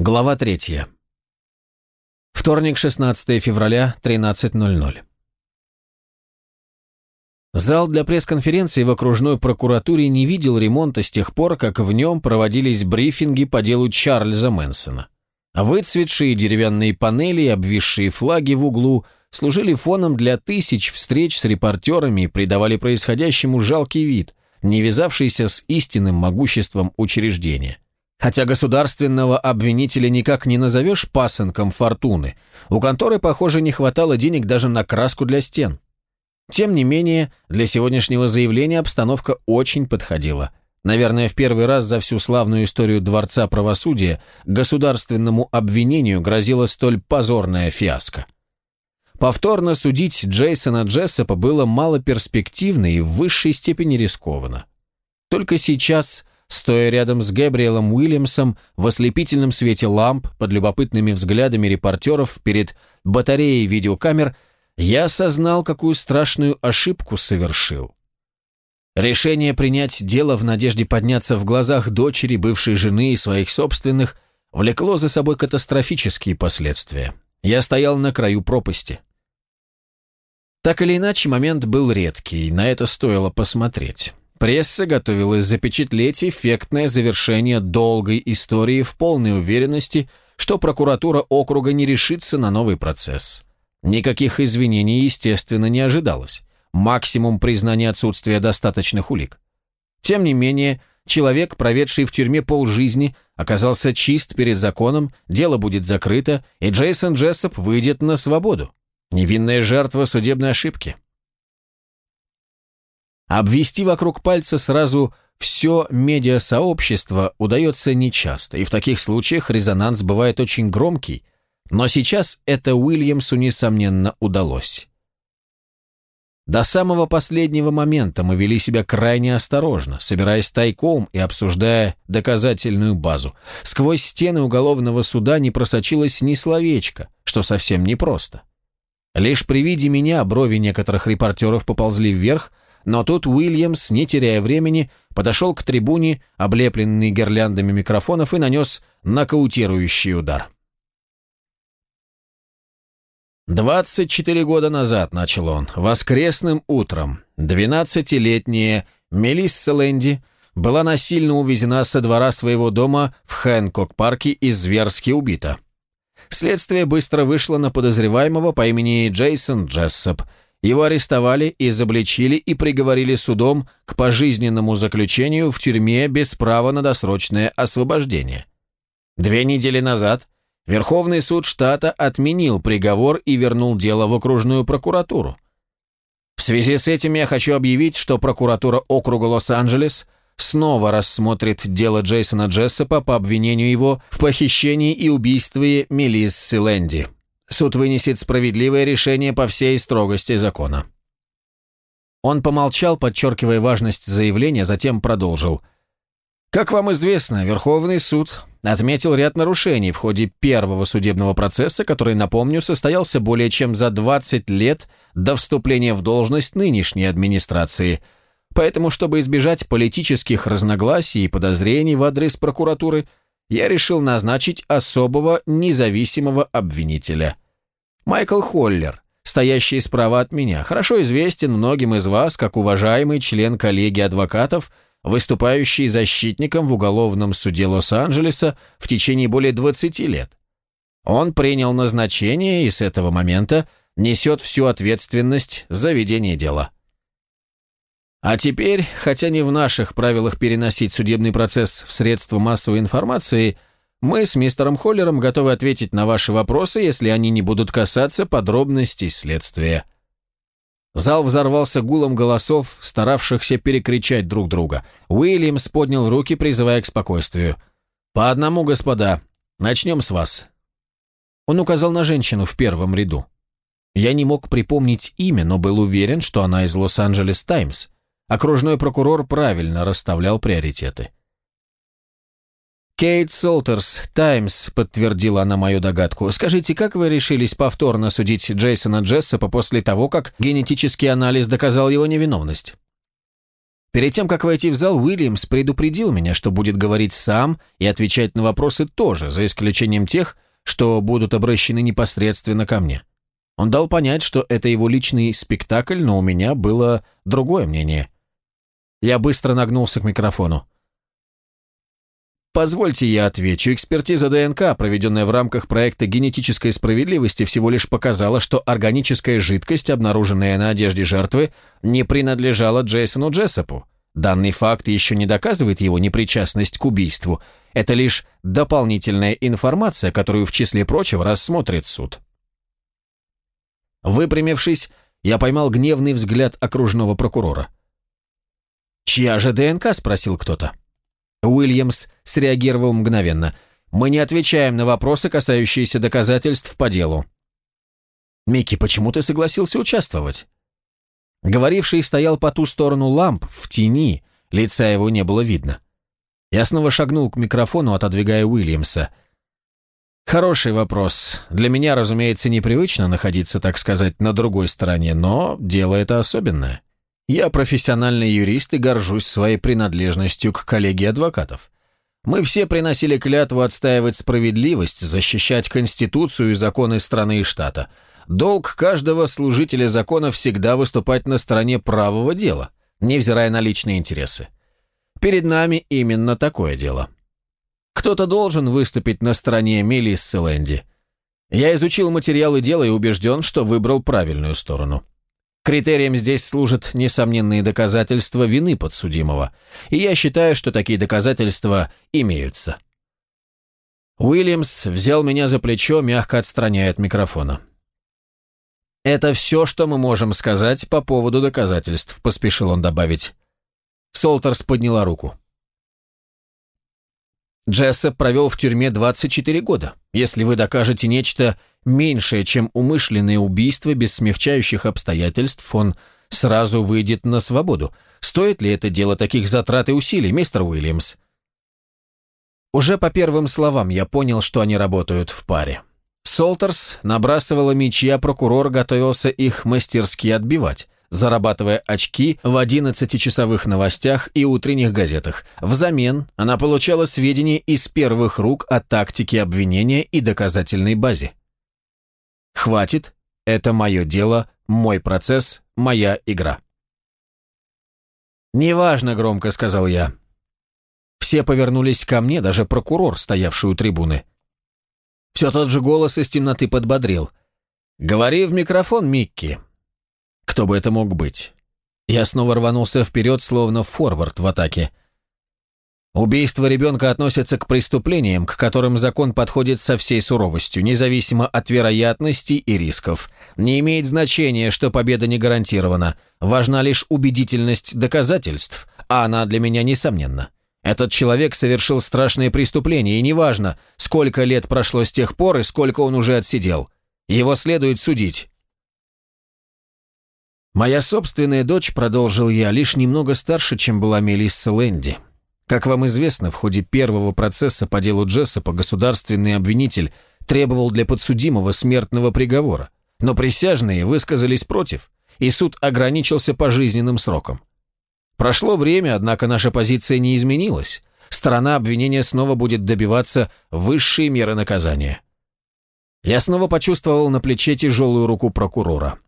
Глава 3. Вторник, 16 февраля, 13.00. Зал для пресс-конференции в окружной прокуратуре не видел ремонта с тех пор, как в нем проводились брифинги по делу Чарльза Мэнсона. Выцветшие деревянные панели и обвисшие флаги в углу служили фоном для тысяч встреч с репортерами и придавали происходящему жалкий вид, не вязавшийся с истинным могуществом учреждения. Хотя государственного обвинителя никак не назовешь пасынком фортуны, у конторы, похоже, не хватало денег даже на краску для стен. Тем не менее, для сегодняшнего заявления обстановка очень подходила. Наверное, в первый раз за всю славную историю Дворца правосудия государственному обвинению грозила столь позорная фиаско. Повторно судить Джейсона Джессопа было малоперспективно и в высшей степени рискованно. Только сейчас Стоя рядом с Гэбриэлом Уильямсом в ослепительном свете ламп под любопытными взглядами репортеров перед батареей видеокамер, я осознал, какую страшную ошибку совершил. Решение принять дело в надежде подняться в глазах дочери, бывшей жены и своих собственных влекло за собой катастрофические последствия. Я стоял на краю пропасти. Так или иначе, момент был редкий, на это стоило посмотреть. Пресса готовилась запечатлеть эффектное завершение долгой истории в полной уверенности, что прокуратура округа не решится на новый процесс. Никаких извинений, естественно, не ожидалось. Максимум признания отсутствия достаточных улик. Тем не менее, человек, проведший в тюрьме полжизни, оказался чист перед законом, дело будет закрыто, и Джейсон Джессоп выйдет на свободу. Невинная жертва судебной ошибки. Обвести вокруг пальца сразу все медиасообщество удается нечасто, и в таких случаях резонанс бывает очень громкий, но сейчас это Уильямсу, несомненно, удалось. До самого последнего момента мы вели себя крайне осторожно, собираясь тайком и обсуждая доказательную базу. Сквозь стены уголовного суда не просочилось ни словечко, что совсем непросто. Лишь при виде меня брови некоторых репортеров поползли вверх, но тут Уильямс, не теряя времени, подошел к трибуне, облепленной гирляндами микрофонов, и нанес нокаутирующий удар. «Двадцать четыре года назад», — начал он, — «воскресным утром, двенадцатилетняя Мелисса Лэнди была насильно увезена со двора своего дома в Хэнкок-парке и зверски убита. Следствие быстро вышло на подозреваемого по имени Джейсон Джессоп — его арестовали, изобличили и приговорили судом к пожизненному заключению в тюрьме без права на досрочное освобождение. Две недели назад Верховный суд штата отменил приговор и вернул дело в окружную прокуратуру. В связи с этим я хочу объявить, что прокуратура округа Лос-Анджелес снова рассмотрит дело Джейсона Джессопа по обвинению его в похищении и убийстве Мелиссы Лэнди. Суд вынесет справедливое решение по всей строгости закона». Он помолчал, подчеркивая важность заявления, затем продолжил. «Как вам известно, Верховный суд отметил ряд нарушений в ходе первого судебного процесса, который, напомню, состоялся более чем за 20 лет до вступления в должность нынешней администрации. Поэтому, чтобы избежать политических разногласий и подозрений в адрес прокуратуры, я решил назначить особого независимого обвинителя. Майкл Холлер, стоящий справа от меня, хорошо известен многим из вас как уважаемый член коллегии адвокатов, выступающий защитником в уголовном суде Лос-Анджелеса в течение более 20 лет. Он принял назначение и с этого момента несет всю ответственность за ведение дела. А теперь, хотя не в наших правилах переносить судебный процесс в средства массовой информации, мы с мистером Холлером готовы ответить на ваши вопросы, если они не будут касаться подробностей следствия. Зал взорвался гулом голосов, старавшихся перекричать друг друга. Уильямс поднял руки, призывая к спокойствию. «По одному, господа. Начнем с вас». Он указал на женщину в первом ряду. Я не мог припомнить имя, но был уверен, что она из Лос-Анджелес Таймс. Окружной прокурор правильно расставлял приоритеты. «Кейт Солтерс, Таймс», — подтвердила она мою догадку. «Скажите, как вы решились повторно судить Джейсона Джессопа после того, как генетический анализ доказал его невиновность?» Перед тем, как войти в зал, Уильямс предупредил меня, что будет говорить сам и отвечать на вопросы тоже, за исключением тех, что будут обращены непосредственно ко мне. Он дал понять, что это его личный спектакль, но у меня было другое мнение. Я быстро нагнулся к микрофону. Позвольте я отвечу. Экспертиза ДНК, проведенная в рамках проекта генетической справедливости, всего лишь показала, что органическая жидкость, обнаруженная на одежде жертвы, не принадлежала Джейсону Джессопу. Данный факт еще не доказывает его непричастность к убийству. Это лишь дополнительная информация, которую в числе прочего рассмотрит суд. Выпрямившись, я поймал гневный взгляд окружного прокурора. «Чья же ДНК?» – спросил кто-то. Уильямс среагировал мгновенно. «Мы не отвечаем на вопросы, касающиеся доказательств по делу». «Микки, почему ты согласился участвовать?» Говоривший стоял по ту сторону ламп, в тени, лица его не было видно. Я снова шагнул к микрофону, отодвигая Уильямса. «Хороший вопрос. Для меня, разумеется, непривычно находиться, так сказать, на другой стороне, но дело это особенное. Я профессиональный юрист и горжусь своей принадлежностью к коллегии адвокатов. Мы все приносили клятву отстаивать справедливость, защищать Конституцию и законы страны и штата. Долг каждого служителя закона всегда выступать на стороне правого дела, невзирая на личные интересы. Перед нами именно такое дело. Кто-то должен выступить на стороне Мелиссы Лэнди. Я изучил материалы дела и убежден, что выбрал правильную сторону. Критерием здесь служат несомненные доказательства вины подсудимого, и я считаю, что такие доказательства имеются. Уильямс взял меня за плечо, мягко отстраняя от микрофона. «Это все, что мы можем сказать по поводу доказательств», — поспешил он добавить. Солтерс подняла руку. Джессоп провел в тюрьме 24 года. Если вы докажете нечто меньшее, чем умышленное убийство без смягчающих обстоятельств, он сразу выйдет на свободу. Стоит ли это дело таких затрат и усилий, мистер Уильямс? Уже по первым словам я понял, что они работают в паре. Солтерс набрасывала мечи, а прокурор готовился их мастерски отбивать зарабатывая очки в 11-часовых новостях и утренних газетах. Взамен она получала сведения из первых рук о тактике обвинения и доказательной базе. «Хватит, это мое дело, мой процесс, моя игра». «Неважно», — громко сказал я. Все повернулись ко мне, даже прокурор, стоявший у трибуны. Все тот же голос из темноты подбодрил. «Говори в микрофон, Микки, кто бы это мог быть? Я снова рванулся вперед, словно форвард в атаке. Убийство ребенка относится к преступлениям, к которым закон подходит со всей суровостью, независимо от вероятностей и рисков. Не имеет значения, что победа не гарантирована. Важна лишь убедительность доказательств, а она для меня несомненна. Этот человек совершил страшное преступление, и неважно, сколько лет прошло с тех пор и сколько он уже отсидел. Его следует судить. «Моя собственная дочь, — продолжил я, — лишь немного старше, чем была Мелисса Лэнди. Как вам известно, в ходе первого процесса по делу Джессопа государственный обвинитель требовал для подсудимого смертного приговора, но присяжные высказались против, и суд ограничился пожизненным сроком. Прошло время, однако наша позиция не изменилась. Сторона обвинения снова будет добиваться высшей меры наказания. Я снова почувствовал на плече тяжелую руку прокурора.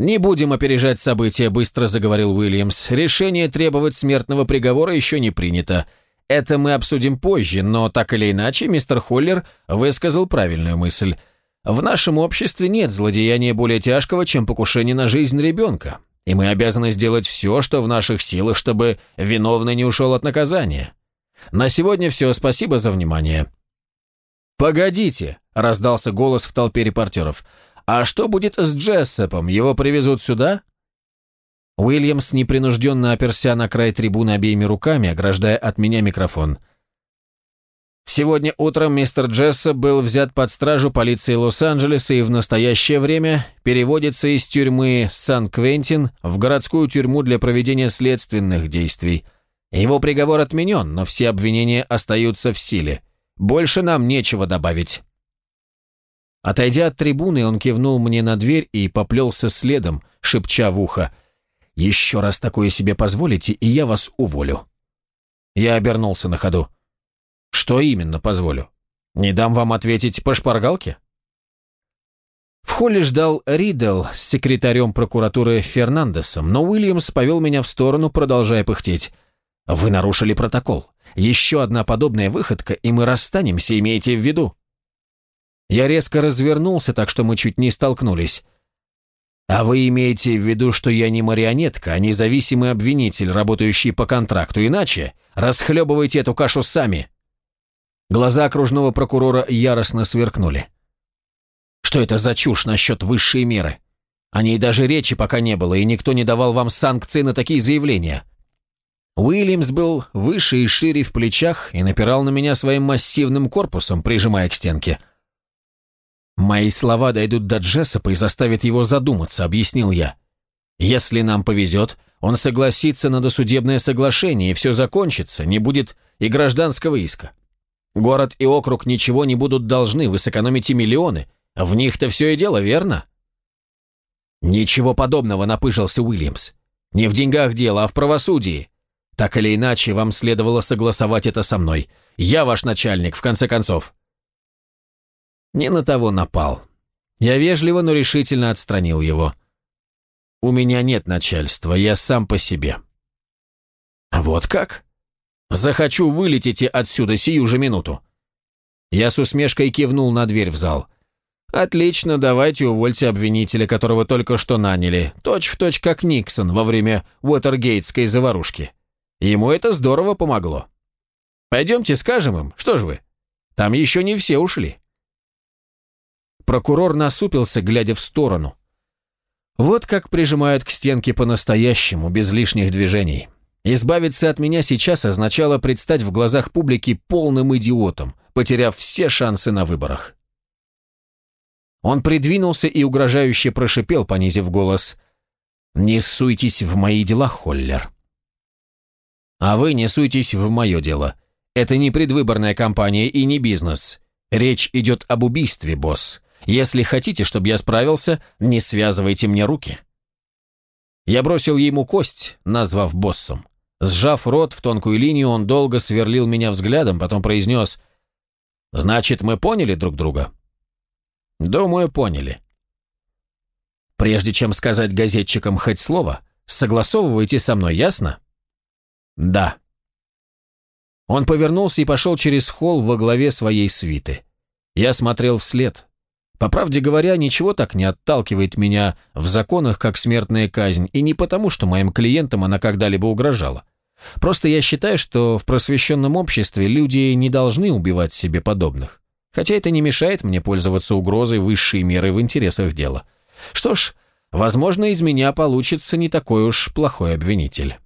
«Не будем опережать события», — быстро заговорил Уильямс. «Решение требовать смертного приговора еще не принято. Это мы обсудим позже, но так или иначе мистер Холлер высказал правильную мысль. В нашем обществе нет злодеяния более тяжкого, чем покушение на жизнь ребенка, и мы обязаны сделать все, что в наших силах, чтобы виновный не ушел от наказания. На сегодня все, спасибо за внимание». «Погодите», — раздался голос в толпе репортеров, — «А что будет с Джессопом? Его привезут сюда?» Уильямс непринужденно оперся на край трибуны обеими руками, ограждая от меня микрофон. Сегодня утром мистер Джессоп был взят под стражу полиции Лос-Анджелеса и в настоящее время переводится из тюрьмы Сан-Квентин в городскую тюрьму для проведения следственных действий. Его приговор отменен, но все обвинения остаются в силе. Больше нам нечего добавить. Отойдя от трибуны, он кивнул мне на дверь и поплелся следом, шепча в ухо. Еще раз такое себе позволите, и я вас уволю». Я обернулся на ходу. «Что именно позволю? Не дам вам ответить по шпаргалке?» В холле ждал Риддл с секретарем прокуратуры Фернандесом, но Уильямс повел меня в сторону, продолжая пыхтеть. «Вы нарушили протокол. Еще одна подобная выходка, и мы расстанемся, имейте в виду». Я резко развернулся, так что мы чуть не столкнулись. «А вы имеете в виду, что я не марионетка, а независимый обвинитель, работающий по контракту, иначе расхлебывайте эту кашу сами». Глаза окружного прокурора яростно сверкнули. Что это за чушь насчет высшей меры? О ней даже речи пока не было, и никто не давал вам санкции на такие заявления. Уильямс был выше и шире в плечах и напирал на меня своим массивным корпусом, прижимая к стенке. «Мои слова дойдут до Джессопа и заставят его задуматься», — объяснил я. «Если нам повезет, он согласится на досудебное соглашение, и все закончится, не будет и гражданского иска. Город и округ ничего не будут должны, вы сэкономите миллионы, в них-то все и дело, верно?» «Ничего подобного», — напыжился Уильямс. «Не в деньгах дело, а в правосудии. Так или иначе, вам следовало согласовать это со мной. Я ваш начальник, в конце концов». Не на того напал. Я вежливо, но решительно отстранил его. «У меня нет начальства, я сам по себе». «Вот как?» «Захочу, вылетите отсюда сию же минуту». Я с усмешкой кивнул на дверь в зал. «Отлично, давайте увольте обвинителя, которого только что наняли, точь в точь как Никсон во время Уотергейтской заварушки. Ему это здорово помогло. Пойдемте скажем им, что ж вы, там еще не все ушли». Прокурор насупился, глядя в сторону. Вот как прижимают к стенке по-настоящему, без лишних движений. Избавиться от меня сейчас означало предстать в глазах публики полным идиотом, потеряв все шансы на выборах. Он придвинулся и угрожающе прошипел, понизив голос. «Не суйтесь в мои дела, Холлер». «А вы не суйтесь в мое дело. Это не предвыборная кампания и не бизнес. Речь идет об убийстве, босс. Если хотите, чтобы я справился, не связывайте мне руки». Я бросил ему кость, назвав боссом. Сжав рот в тонкую линию, он долго сверлил меня взглядом, потом произнес «Значит, мы поняли друг друга?» Думаю, поняли. Прежде чем сказать газетчикам хоть слово, согласовывайте со мной, ясно? Да. Он повернулся и пошел через холл во главе своей свиты. Я смотрел вслед. По правде говоря, ничего так не отталкивает меня в законах, как смертная казнь, и не потому, что моим клиентам она когда-либо угрожала. Просто я считаю, что в просвещенном обществе люди не должны убивать себе подобных хотя это не мешает мне пользоваться угрозой высшей меры в интересах дела. Что ж, возможно, из меня получится не такой уж плохой обвинитель.